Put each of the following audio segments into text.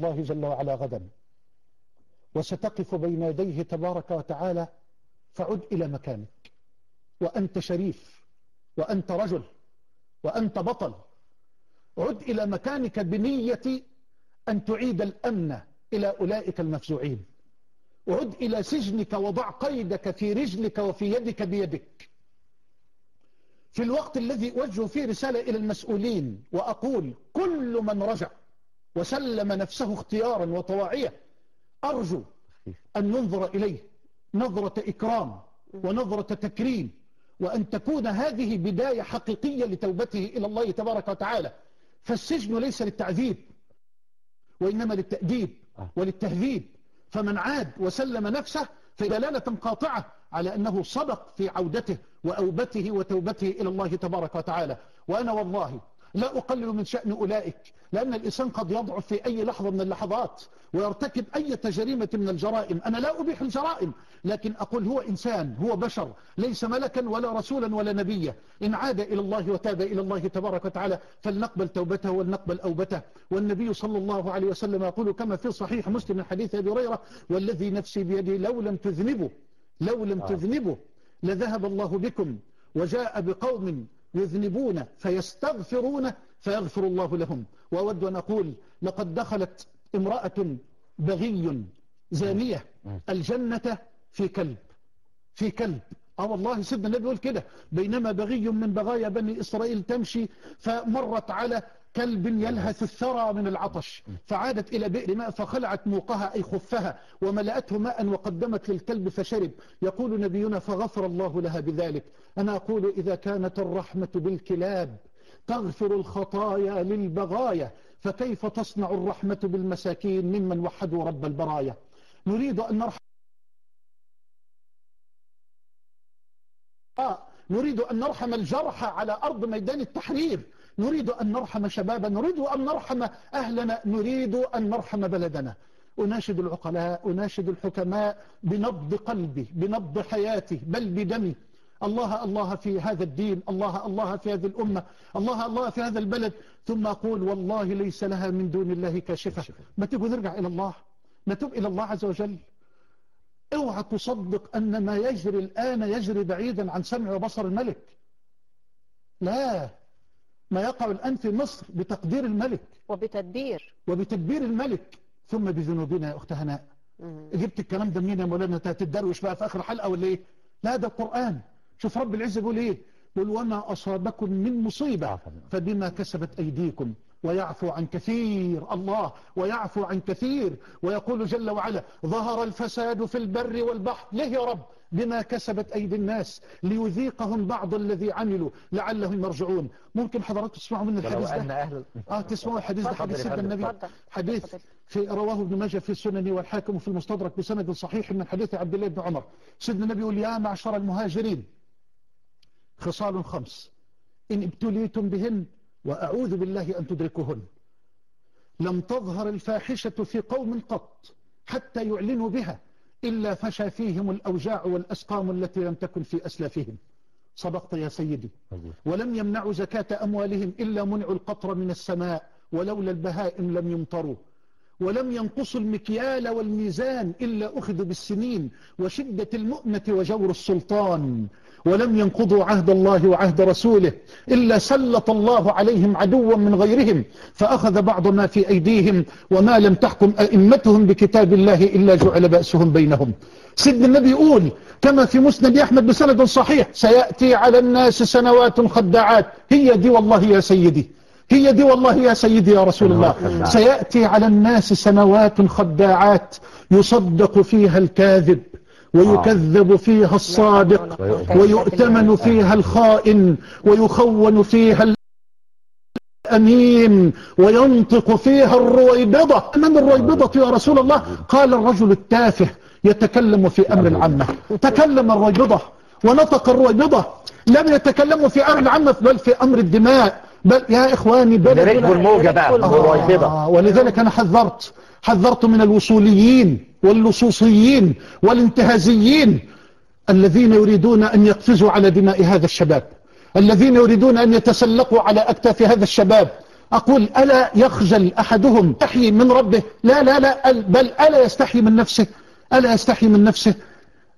الله جل وعلا غدا. وستقف بين يديه تبارك وتعالى فعد إلى مكانك. وأنت شريف وأنت رجل وأنت بطل. عد إلى مكانك بنية أن تعيد الأمن إلى أولئك المفزوعين. عد إلى سجنك وضع قيدك في رجلك وفي يدك بيدك. في الوقت الذي أوجه فيه رسالة إلى المسؤولين وأقول كل من رجع وسلم نفسه اختيارا وطواعية أرجو أن ننظر إليه نظرة إكرام ونظرة تكريم وأن تكون هذه بداية حقيقية لتوبته إلى الله تبارك وتعالى. فالسجن ليس للتعذيب وإنما للتأديب وللتهذيب. فمن عاد وسلم نفسه فدلالة قاطعة على أنه صدق في عودته وأوبته وتوبته إلى الله تبارك وتعالى. وأنا والله لا أقلل من شأن أولئك لأن الإنسان قد يضعف في أي لحظة من اللحظات ويرتكب أي جريمة من الجرائم. أنا لا أبيح الجرائم لكن أقول هو إنسان هو بشر ليس ملكا ولا رسولا ولا نبيا. إن عاد إلى الله وتاب إلى الله تبارك وتعالى فلنقبل توبته ولنقبل أوبته. والنبي صلى الله عليه وسلم يقول كما في صحيح مسلم من حديث أبي هريرة والذي نفسي بيده لو لم تذنبوا لو لم تذنبوا لذهب الله بكم وجاء بقوم يذنبون فيستغفرون فيغفر الله لهم. وأود أن أقول لقد دخلت امرأة بغي زانية الجنة في كلب في كلب. آه والله سيدنا النبي يقول كده بينما بغي من بغايا بني إسرائيل تمشي فمرت على كلب يلهث الثرى من العطش فعادت إلى بئر ماء فخلعت موقها أي خفها وملأته ماء وقدمت للكلب فشرب. يقول نبينا فغفر الله لها بذلك. أنا أقول إذا كانت الرحمة بالكلاب تغفر الخطايا للبغايا فكيف تصنع الرحمة بالمساكين ممن وحدوا رب البرايا؟ نريد أن نرحم نريد أن نرحم الجرحى على أرض ميدان التحرير. نريد أن نرحم شبابا نريد أن نرحم أهلنا نريد أن نرحم بلدنا. أناشد العقلاء أناشد الحكماء بنبض قلبي بنبض حياتي بل بدمي. الله الله في هذا الدين الله الله في هذه الأمة الله الله في هذا البلد. ثم أقول والله ليس لها من دون الله كاشفة. ما تبغى نرجع إلى الله. نتوب إلى الله عز وجل. اوعى تصدق أن ما يجري الآن يجري بعيدا عن سمع وبصر الملك. لا. ما يقع الآن في مصر بتقدير الملك. وبتدبير. وبتدبير الملك. ثم بذنوبنا يا أخت هناء. جبت الكلام ده منين يا مولانا؟ تتدروش بقى في آخر الحلقة ولا إيه؟ لا ده القرآن. شوف رب العزة بيقول إيه؟ بيقول وما أصابكم من مصيبة فبما كسبت أيديكم ويعفو عن كثير. الله ويعفو عن كثير. ويقول جل وعلا ظهر الفساد في البر والبحر. ليه يا رب؟ بما كسبت أيدي الناس ليذيقهم بعض الذي عملوا لعلهم يرجعون. ممكن حضراتكم تسمعوا من الحديث ده؟ أهل آه تسمعوا الحديث ده حديث سيدنا النبي. حديث في رواه ابن ماجه في السنن والحاكم في المستدرك بسند صحيح من حديث عبد الله بن عمر. سيدنا النبي يقول يا معشر المهاجرين خصال خمس. إن ابتليتم بهن وأعوذ بالله أن تدركوهن. لم تظهر الفاحشة في قوم قط حتى يعلنوا بها إلا فشى فيهم الأوجاع والأسقام التي لم تكن في أسلافهم صدقت يا سيدي. ولم يمنعوا زكاة أموالهم إلا منعوا القطر من السماء ولولا البهائم لم يمطروا. ولم ينقصوا المكيال والميزان إلا أخذوا بالسنين وشدة المؤنة وجور السلطان. ولم ينقضوا عهد الله وعهد رسوله إلا سلط الله عليهم عدوا من غيرهم فأخذ بعض ما في أيديهم وما لم تحكم أئمتهم بكتاب الله إلا جعل بأسهم بينهم. سيدنا النبي يقول كما في مسند أحمد بسند صحيح سيأتي على الناس سنوات خداعات. هي دي والله يا سيدي. هي دي والله يا سيدي يا رسول الله. سيأتي على الناس سنوات خداعات. يصدق فيها الكاذب. ويكذب فيها الصادق ويؤتمن فيها الخائن ويخون فيها الأمين وينطق فيها الرويبضة. من الرويبضة يا رسول الله؟ قال الرجل التافه يتكلم في أمر العامة. تكلم الرويبضة ونطق الرويبضة. لم يتكلموا في أمر العامة بل في أمر الدماء. بل يا إخواني بل ركبوا الموجة بقى. آه ولذلك أنا حذرت حذرت من الوصوليين. واللصوصيين والانتهازيين الذين يريدون أن يقفزوا على دماء هذا الشباب الذين يريدون أن يتسلقوا على أكتاف هذا الشباب. أقول ألا يخجل أحدهم يستحي من ربه؟ لا لا لا بل ألا يستحي من نفسه؟ ألا يستحي من نفسه؟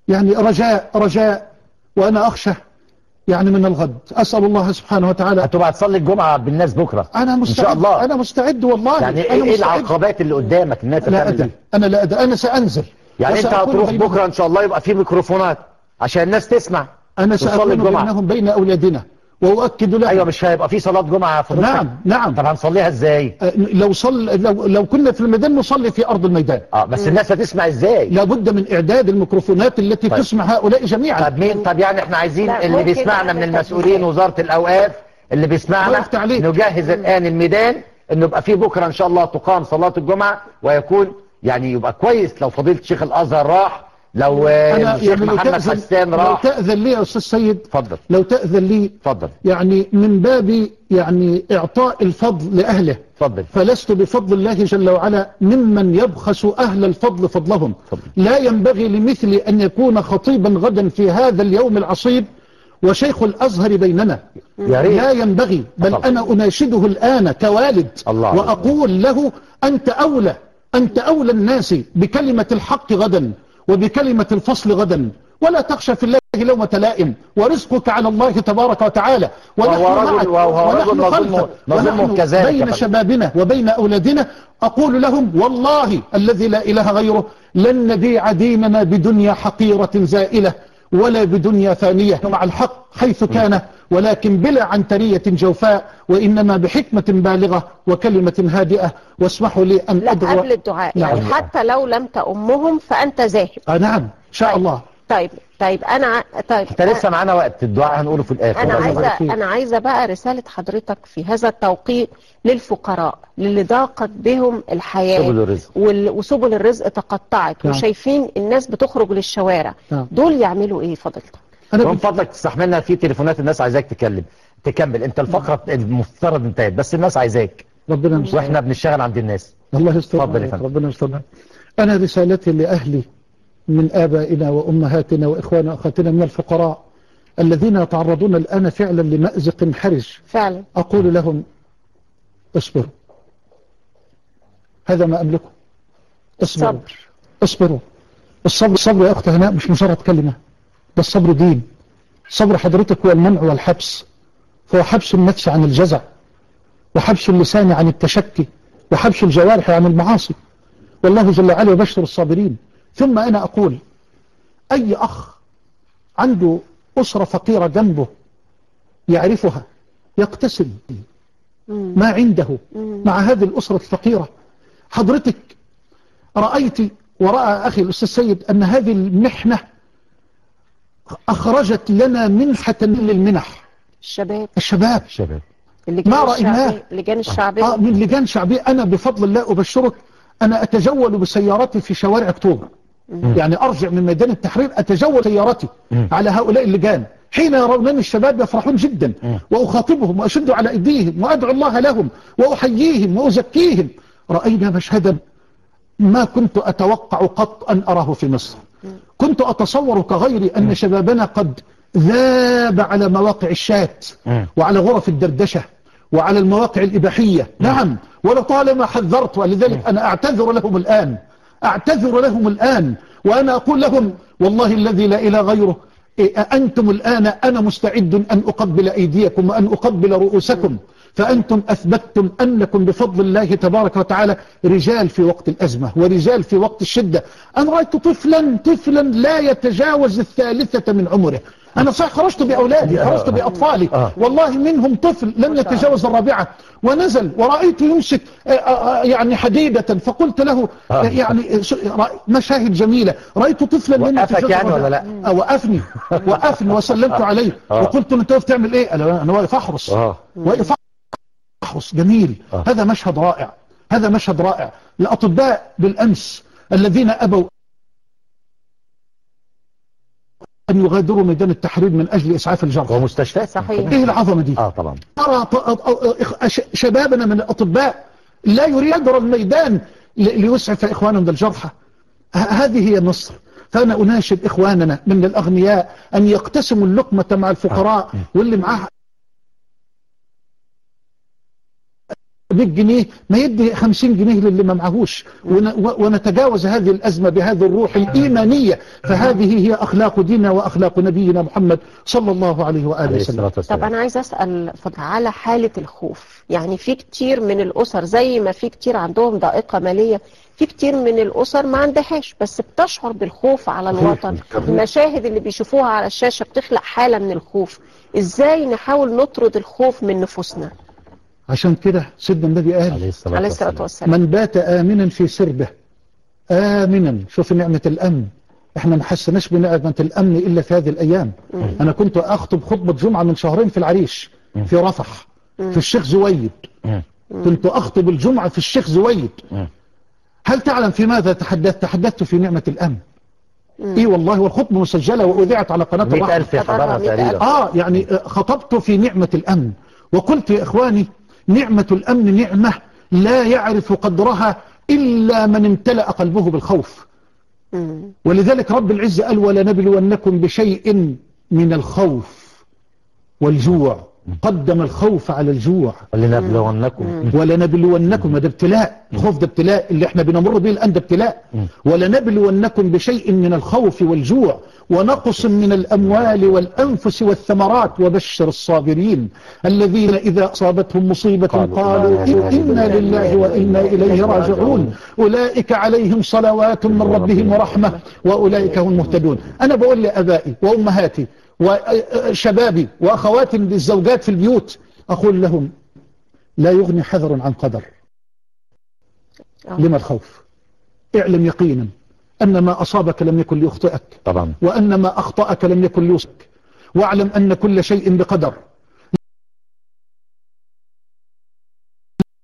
يعني رجاء رجاء وأنا أخشى يعني من الغد. أسأل الله سبحانه وتعالى. هتبقى تصلي الجمعة بالناس بكرة. أنا مستعد إن شاء الله. أنا مستعد والله. يعني أنا إيه, إيه مستعد. العقبات اللي قدامك أنت لا إيه؟ أنا لا أدى أنا سأنزل. يعني أنت هتروح. بكرة إن شاء الله يبقى في ميكروفونات عشان الناس تسمع أنا سأكون. بينهم بين أولادنا. وأؤكد لهم أيوة مش هيبقى في صلاة جمعة في نعم نعم. طب هنصليها إزاي؟ أه، لو صل لو لو كنا في الميدان نصلي في أرض الميدان. آه بس الناس هتسمع إزاي؟ لابد من إعداد الميكروفونات التي طيب. تسمع هؤلاء جميعا. طب مين؟ طب يعني إحنا عايزين اللي بيسمعنا من المسؤولين تسجيل. وزارة الأوقاف اللي بيسمعنا. نجهز الآن الميدان إنه يبقى في بكرة إن شاء الله تقام صلاة الجمعة ويكون يعني يبقى كويس لو فضيلة شيخ الأزهر راح لو الشيخ يعني لو محمد تأذن حسان لو راح. تأذن لي يا أستاذ سيد اتفضل لو تأذن لي اتفضل يعني من باب يعني إعطاء الفضل لأهله اتفضل فلست بفضل الله جل وعلا ممن يبخس أهل الفضل فضلهم. اتفضل. لا ينبغي لمثلي أن يكون خطيبا غدا في هذا اليوم العصيب وشيخ الأزهر بيننا. لا ينبغي بل. أنا أناشده الآن كوالد الله وأقول له أنت أولى أنت أولى الناس بكلمة الحق غدا. وبكلمة الفصل غدا. ولا تخشى في الله لومة لائم. ورزقك على الله تبارك وتعالى. ونحن رجل- ونحن خلفك. ونحن كذلك. بين فقط. شبابنا وبين أولادنا. أقول لهم والله الذي لا إله غيره لن نبيع ديننا بدنيا حقيرة زائلة. ولا بدنيا ثانية مع الحق حيث كان ولكن بلا عنترية جوفاء وإنما بحكمة بالغة وكلمة هادئة. واسمحوا لي أن لا أدعو قبل الدعاء. نعم. يعني حتى لو لم تأمهم فأنت ذاهب آه نعم. إن شاء طيب. الله. طيب. طيب أنا ع- طيب أنت لسه معانا وقت الدعاء هنقوله في الآخر أنا الله عايزة يبارك فيك. أنا عايزة بقى رسالة حضرتك في هذا التوقيت للفقراء للي ضاقت بهم الحياة سبل الرزق. وال- وسبل الرزق تقطعت نعم. وشايفين الناس بتخرج للشوارع نعم. دول يعملوا إيه فضلتك أنا ومن بت- فضلك تستحملنا في تليفونات الناس عايزاك تكلم تكمل أنت الفقرة المفترض انتهت بس الناس عايزاك ربنا يستر. وإحنا بنشتغل عند الناس الله يستر اتفضل يا عليك. فندم. ربنا يستر أنا رسالتي لأهلي من آبائنا وأمهاتنا وإخواننا وأخواتنا من الفقراء الذين يتعرضون الآن فعلا لمأزق حرج. فعلا. أقول لهم اصبروا. هذا ما أملكه. اصبروا. صبر. اصبروا. الصبر الصبر يا أخت هناء مش مجرد كلمة ده الصبر دين. صبر حضرتك هو المنع والحبس. فهو حبس النفس عن الجزع وحبس اللسان عن التشكي وحبس الجوارح عن المعاصي. والله جل وعلا يبشر الصابرين. ثم أنا أقول أي أخ عنده أسرة فقيرة جنبه يعرفها يقتسم. ما عنده. مع هذه الأسرة الفقيرة. حضرتك رأيت ورأى أخي الأستاذ سيد أن هذه المحنة أخرجت لنا منحة للمنح. الشباب. الشباب. شباب اللجان ما رأيناه. اللجان الشعبية آه من لجان شعبية أنا بفضل الله أبشرك أنا أتجول بسيارتي في شوارع أكتوبر. يعني أرجع من ميدان التحرير أتجول سيارتي. على هؤلاء اللجان حين يرونني الشباب يفرحون جدا. وأخاطبهم وأشد على أيديهم وأدعو الله لهم وأحييهم وأزكيهم. رأينا مشهدا ما كنت أتوقع قط أن أراه في مصر. كنت أتصور كغيري أن شبابنا قد ذاب على مواقع الشات. وعلى غرف الدردشة وعلى المواقع الإباحية. نعم ولطالما حذرت ولذلك أنا أعتذر لهم الآن. أعتذر لهم الآن وأنا أقول لهم والله الذي لا إله غيره إيه، أنتم الآن أنا مستعد أن أقبل أيديكم وأن أقبل رؤوسكم فأنتم أثبتتم أنكم بفضل الله تبارك وتعالى رجال في وقت الأزمة ورجال في وقت الشدة. أنا رأيت طفلا طفلا لا يتجاوز الثالثة من عمره. أنا صح خرجت بأولادي خرجت بأطفالي آه. والله منهم طفل لم يتجاوز الرابعة ونزل ورأيت يمسك آه، آه، يعني حديدة فقلت له آه،. يعني مشاهد جميلة رأيت طفلا لم يتجاوز يعني. ولا لا؟ وقفني وقفني وسلمت عليه آه. وقلت له أنت واقف تعمل إيه قال أنا واقف آه واقف أحرس جميل. هذا مشهد رائع هذا مشهد رائع الأطباء بالأمس الذين أبوا أن يغادروا ميدان التحرير من أجل إسعاف الجرحى ومستشفيات صحيح. إيه العظمة دي؟ آه طبعا. ترى ط- أ- أ- ش- شبابنا من الأطباء لا يريد الميدان ل- ليسعف إخواننا الجرحى ه- هذه هي مصر. فأنا أناشد إخواننا من الأغنياء أن يقتسموا اللقمة مع الفقراء واللي معاه 100 جنيه ما يدي 50 جنيه للي ما معهوش. ونتجاوز هذه الأزمة بهذه الروح الإيمانية. فهذه هي أخلاق ديننا وأخلاق نبينا محمد صلى الله عليه وآله وسلم. طب أنا عايز أسأل على حالة الخوف. يعني في كتير من الأسر زي ما في كتير عندهم ضائقة مالية في كتير من الأسر ما عندهاش بس بتشعر بالخوف على الوطن. المشاهد اللي بيشوفوها على الشاشة بتخلق حالة من الخوف. إزاي نحاول نطرد الخوف من نفوسنا؟ عشان كده سيدنا النبي قال عليه الصلاة عليه الصلاة والسلام. من بات آمنا في سربه آمنا شوف نعمة الأمن. إحنا ما حسناش بنعمة الأمن إلا في هذه الأيام. أنا كنت أخطب خطبة جمعة من شهرين في العريش في رفح في الشيخ زويد. كنت أخطب الجمعة في الشيخ زويد. هل تعلم في ماذا تحدثت؟ تحدثت في نعمة الأمن. إيه والله والخطبة مسجلة وأذيعت على قناة الرحمة. آه يعني خطبت في نعمة الأمن. وقلت يا إخواني نعمة الأمن نعمة لا يعرف قدرها إلا من امتلأ قلبه بالخوف. ولذلك رب العزة قال ولنبلونكم بشيء من الخوف والجوع قدم الخوف على الجوع. ولنبلونكم. ولنبلونكم ده ابتلاء. الخوف ده ابتلاء اللي إحنا بنمر به الآن ده ابتلاء. ولنبلونكم بشيء من الخوف والجوع. ونقص من الأموال والأنفس والثمرات. وبشر الصابرين الذين إذا أصابتهم مصيبة قالوا إنا لله وإنا إليه راجعون. أولئك عليهم صلوات من ربهم ورحمة وأولئك هم المهتدون. أنا بقول لأبائي وأمهاتي وشبابي وأخواتي الزوجات في البيوت أقول لهم لا يغني حذر عن قدر. آه. لما الخوف؟ اعلم يقينا. أن ما أصابك لم يكن ليخطئك. طبعا. وأن ما أخطأك لم يكن ليصبك واعلم أن كل شيء بقدر.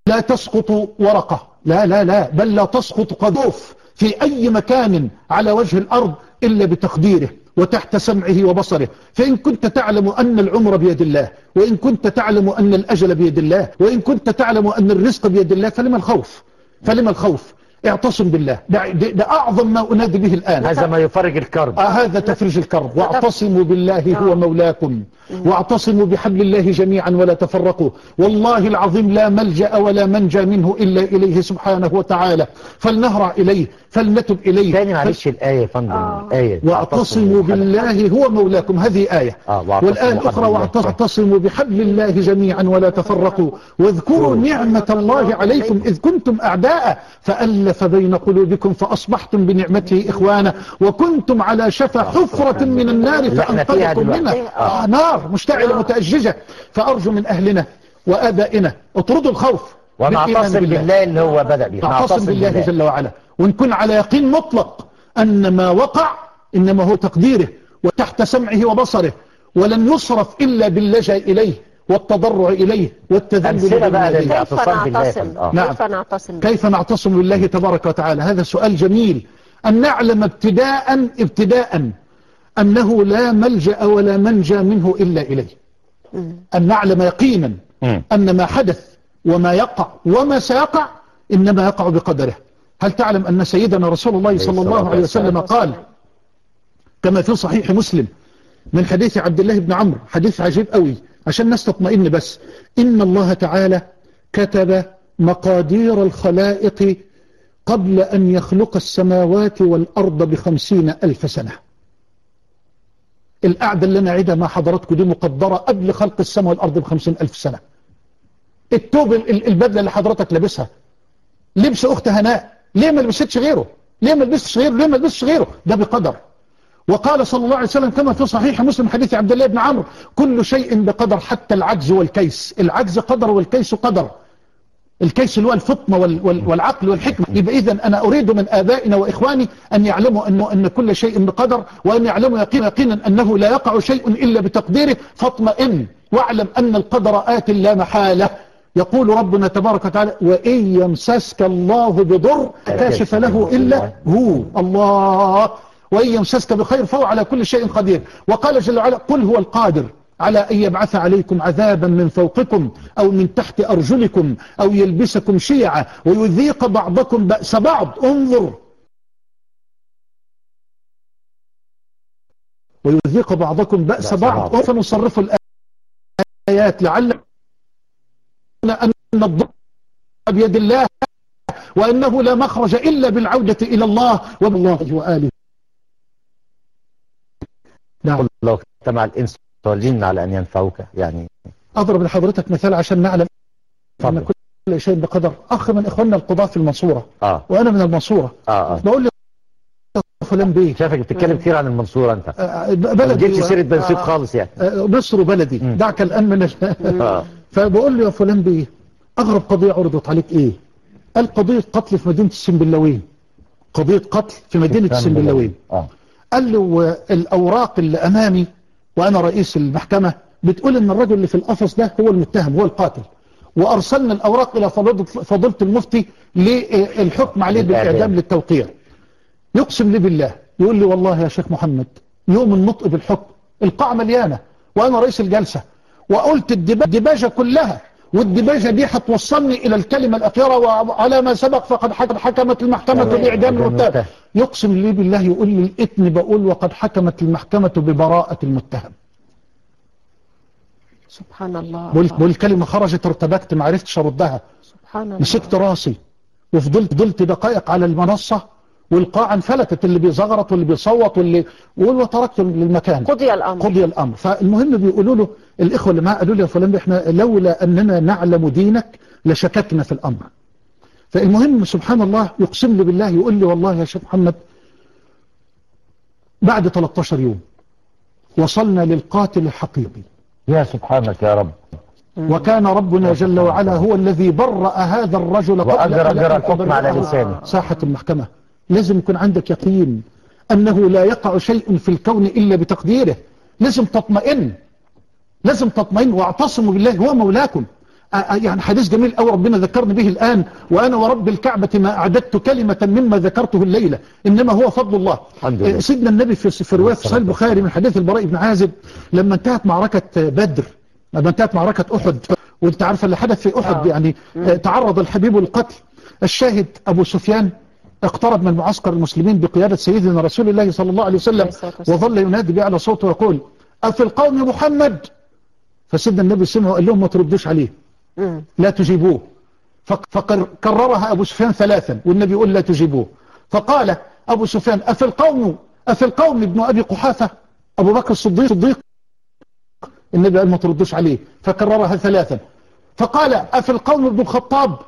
لا تسقط ورقة. لا لا لا. بل لا تسقط قذوف في أي مكان على وجه الأرض إلا بتقديره وتحت سمعه وبصره. فإن كنت تعلم أن العمر بيد الله وإن كنت تعلم أن الأجل بيد الله وإن كنت تعلم أن الرزق بيد الله فلما الخوف؟ فلما الخوف؟ اعتصم بالله. ده, ده, ده أعظم ما أنادي به الآن. هذا ما يفرج الكرب. آه هذا تفرج الكرب. واعتصموا بالله هو مولاكم. واعتصموا بحبل الله جميعا ولا تفرقوا. والله العظيم لا ملجأ ولا منجى منه إلا إليه سبحانه وتعالى. فلنهرع إليه فلنتب إليه. تاني معلش الآية يا فندم. آه. الآية واعتصموا بالله هو مولاكم. هذه آية. آه، والآن أخرى. واعتصموا بحبل الله جميعا ولا تفرقوا. واذكروا نعمة الله عليكم إذ كنتم أعداء. فألف بين قلوبكم فأصبحتم بنعمته إخوانا وكنتم على شفا حفرة من النار فأنقذكم. منها. آه. نار مشتعلة متأججة. فأرجو من أهلنا وآبائنا اطردوا الخوف ونعتصم بالله. اللي هو بدأ به نعتصم بالله جل وعلا. ونكون على يقين مطلق أن ما وقع إنما هو تقديره وتحت سمعه وبصره ولن يصرف إلا باللجأ إليه. والتضرع إليه والتذلل. كيف نعتصم. آه. نعم. كيف نعتصم كيف نعتصم بالله تبارك وتعالى هذا سؤال جميل أن نعلم ابتداء ابتداء أنه لا ملجأ ولا منجى منه إلا إليه أن نعلم يقينا. أن ما حدث وما يقع وما سيقع إنما يقع بقدره هل تعلم أن سيدنا رسول الله صلى الله عليه وسلم قال كما في صحيح مسلم من حديث عبد الله بن عمرو حديث عجيب قوي عشان الناس تطمئن بس. إن الله تعالى كتب مقادير الخلائق قبل أن يخلق السماوات والأرض بخمسين ألف سنة. القعدة اللي أنا عيدها مع حضراتكم دي مقدرة قبل خلق السماء والأرض بخمسين ألف سنة. التوب ال- ال- البدلة اللي حضرتك لابسها. لبس أخت هناء. ليه ما لبستش غيره؟ ليه ما لبستش غيره؟ ليه ما لبستش غيره؟ ده بقدر. وقال صلى الله عليه وسلم كما في صحيح مسلم حديث عبد الله بن عمرو كل شيء بقدر حتى العجز والكيس. العجز قدر والكيس قدر. الكيس اللي هو الفطنة وال- وال- والعقل والحكمة. يبقى إذا أنا أريد من آبائنا وإخواني أن يعلموا أنه أن كل شيء بقدر وأن يعلموا يقينا يقينا أنه لا يقع شيء إلا بتقديره. فاطمئن واعلم أن القدر آت لا محالة. يقول ربنا تبارك وتعالى وإن يمسسك الله بضر كاشف له إلا هو. الله وإن يمسسك بخير فهو على كل شيء قدير. وقال جل وعلا قل هو القادر على أن يبعث عليكم عذابا من فوقكم أو من تحت أرجلكم أو يلبسكم شيعا ويذيق بعضكم بأس بعض. انظر. ويذيق بعضكم بأس بعض. فنصرف الآيات لعل أن الضر بيد الله وأنه لا مخرج إلا بالعودة إلى الله وبالله وآله. نعم. لو اجتمع الإنس والجن على أن ينفعوك. يعني أضرب لحضرتك مثال عشان نعلم أن اتفضل. كل شيء بقدر. أخ من إخواننا القضاة في المنصورة. آه. وأنا من المنصورة. آه آه. بقول له فلان بيه. شايفك بتتكلم كتير عن المنصورة أنت. آه، ما بلدي جبتش سيرة بن سويف آه، خالص يعني. آه، مصر وبلدي. مم. دعك الآن من آه. فبقول له يا فلان بيه. أغرب قضية عرضت عليك إيه؟ قال قضية قتل في مدينة السنبلاوين قضية قتل في مدينة السنبلاوين آه. قال له الأوراق اللي أمامي وأنا رئيس المحكمة بتقول إن الرجل اللي في القفص ده هو المتهم هو القاتل. وأرسلنا الأوراق إلى فضيلة المفتي للحكم عليه بالإعدام. للتوقيع. يقسم لي بالله يقول لي والله يا شيخ محمد يوم النطق بالحكم القاعة مليانة وأنا رئيس الجلسة. وقلت الدبا- الدباجة كلها والدباجة دي هتوصلني إلى الكلمة الأخيرة وعلى ما سبق فقد حك- حكمت المحكمة. بإعدام إعدام المتهم. يقسم لي بالله يقول لي الإثم بقول وقد حكمت المحكمة ببراءة المتهم سبحان الله بقول بقول الكلمة خرجت ارتبكت ما عرفتش أردها سبحان الله مسكت راسي وفضلت فضلت دقائق على المنصة والقاعة انفلتت اللي بيزغرط واللي بيصوت واللي وتركت للمكان. قضي الأمر. قضي الأمر. فالمهم بيقولوا له الإخوة اللي معاه قالوا له يا فلان إحنا لولا أننا نعلم دينك لشككنا في الأمر. فالمهم سبحان الله يقسم لي بالله يقول لي والله يا شيخ محمد بعد 13 يوم وصلنا للقاتل الحقيقي. يا سبحانك يا رب. وكان ربنا جل وعلا هو الذي برأ هذا الرجل قبل وأجرى الحكم على لسانه. ساحة المحكمة. لازم يكون عندك يقين أنه لا يقع شيء في الكون إلا بتقديره. لازم تطمئن. لازم تطمئن واعتصموا بالله هو مولاكم. آه، آه، يعني حديث جميل أو ربنا ذكرني به الآن وأنا ورب الكعبة ما أعددت كلمة مما ذكرته الليلة. إنما هو فضل الله. آه، سيدنا النبي في رواية في صحيح البخاري من حديث البراء بن عازب لما انتهت معركة بدر لما انتهت معركة أحد. وانت عارف اللي حدث في أحد. يعني تعرض الحبيب للقتل الشاهد أبو سفيان اقترب من معسكر المسلمين بقيادة سيدنا رسول الله صلى الله عليه وسلم. وظل ينادي بأعلى صوته ويقول أفي القوم محمد؟ فسيدنا النبي سمع وقال لهم ما تردوش عليه. لا تجيبوه. فك- فكررها أبو سفيان ثلاثا والنبي يقول لا تجيبوه. فقال أبو سفيان أفي القوم أفي القوم ابن أبي قحافة؟ أبو بكر الصديق صديق. النبي قال ما تردوش عليه. فكررها ثلاثا. فقال أفي القوم ابن الخطاب؟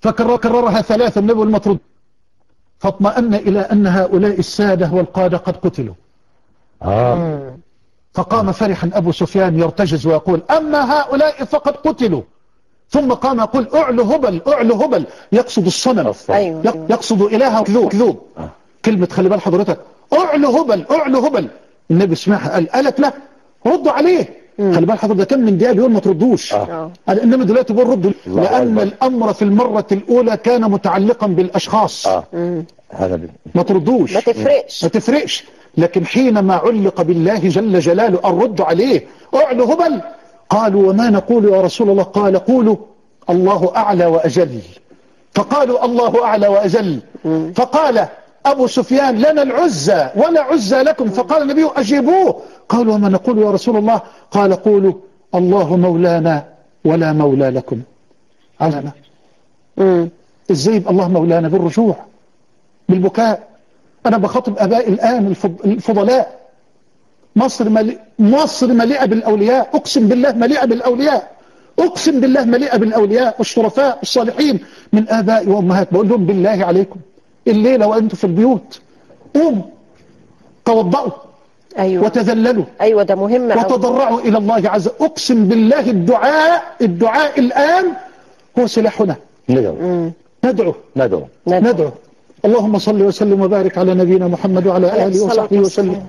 فكررها ثلاثا النبي قال ما ترد فاطمأن إلى أن هؤلاء السادة والقادة قد قتلوا. مم. فقام فرحا أبو سفيان يرتجز ويقول أما هؤلاء فقد قتلوا. ثم قام يقول أعلو هبل أعلو هبل. يقصد الصنم. أيوة. يق- يقصد إله كذوب كذوب. كلمة خلي بال حضرتك أعلو هبل أعلو هبل. النبي سمعها قال قالت لا ردوا عليه. خلي بال حضرتك كم من دقيقة بيقول ما تردوش. آه. قال إنما دلوقتي بيقول ردوا الله لأن أكبر. الأمر في المرة الأولى كان متعلقا بالأشخاص. آه. مم. هذا بي- ما تردوش. ما تفرقش. ما تفرقش. لكن حينما علق بالله جل جلاله الرد عليه أعلو هبل. قالوا وما نقول يا رسول الله؟ قال قولوا الله أعلى وأجل. فقالوا الله أعلى وأجل. فقال أبو سفيان لنا العزة ولا عزة لكم. فقال النبي أجيبوه. قالوا وما نقول يا رسول الله؟ قال قولوا الله مولانا ولا مولى لكم. علنا. إزاي الله مولانا بالرجوع بالبكاء. أنا بخاطب ابائي الآن الفض- الفضلاء. مصر ملي... مصر مليئة بالأولياء. أقسم بالله مليئة بالأولياء. أقسم بالله مليئة بالأولياء والشرفاء الصالحين من آباء وأمهات. بقول لهم بالله عليكم. الليلة وأنتم في البيوت. قوموا توضؤوا أيوة وتذللوا أيوة ده مهم. وتضرعوا إلى الله عز أقسم بالله الدعاء الدعاء الآن هو سلاحنا ندعو. ندعو ندعو ندعو. ندعو اللهم صل وسلم وبارك على نبينا محمد وعلى آله وصحبه. وسلم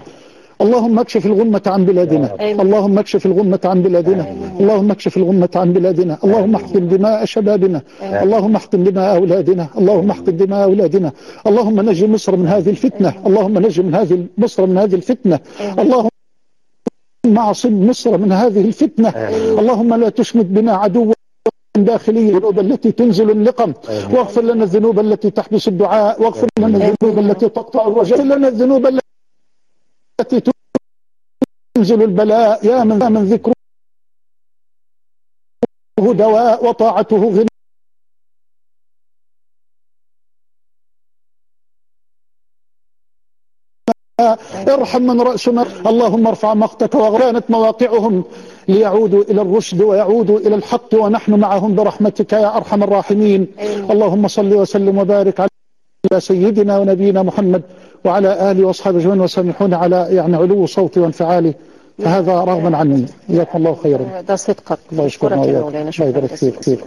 اللهم اكشف الغمة عن بلادنا. اللهم اكشف الغمة عن بلادنا. اللهم اكشف الغمة عن بلادنا. اللهم احقن دماء شبابنا. اللهم احقن دماء أولادنا. اللهم احقن دماء أولادنا. اللهم نجي مصر من هذه الفتنة. اللهم نجي من هذه مصر من هذه الفتنة. اللهم اعصم مصر من هذه الفتنة. اللهم لا تشمت بنا عدو داخلية الذنوب التي تنزل النقم. واغفر لنا الذنوب التي تحبس الدعاء. واغفر لنا الذنوب التي تقطع الرجاء. واغفر لنا الذنوب التي التي تنزل البلاء يا من من ذكره دواء وطاعته غنى ارحم من رأسنا اللهم ارفع مقتك وغرانت مواقعهم ليعودوا إلى الرشد ويعودوا إلى الحق ونحن معهم برحمتك يا أرحم الراحمين. اللهم صل وسلم وبارك على سيدنا ونبينا محمد وعلى آله وأصحابه أجمعين وسامحون على يعني علو صوتي وانفعالي فهذا رغما عني جزاكم الله خيرا. ده صدقك. الله يا وإياك. مولانا شكرا جزيلا. فيك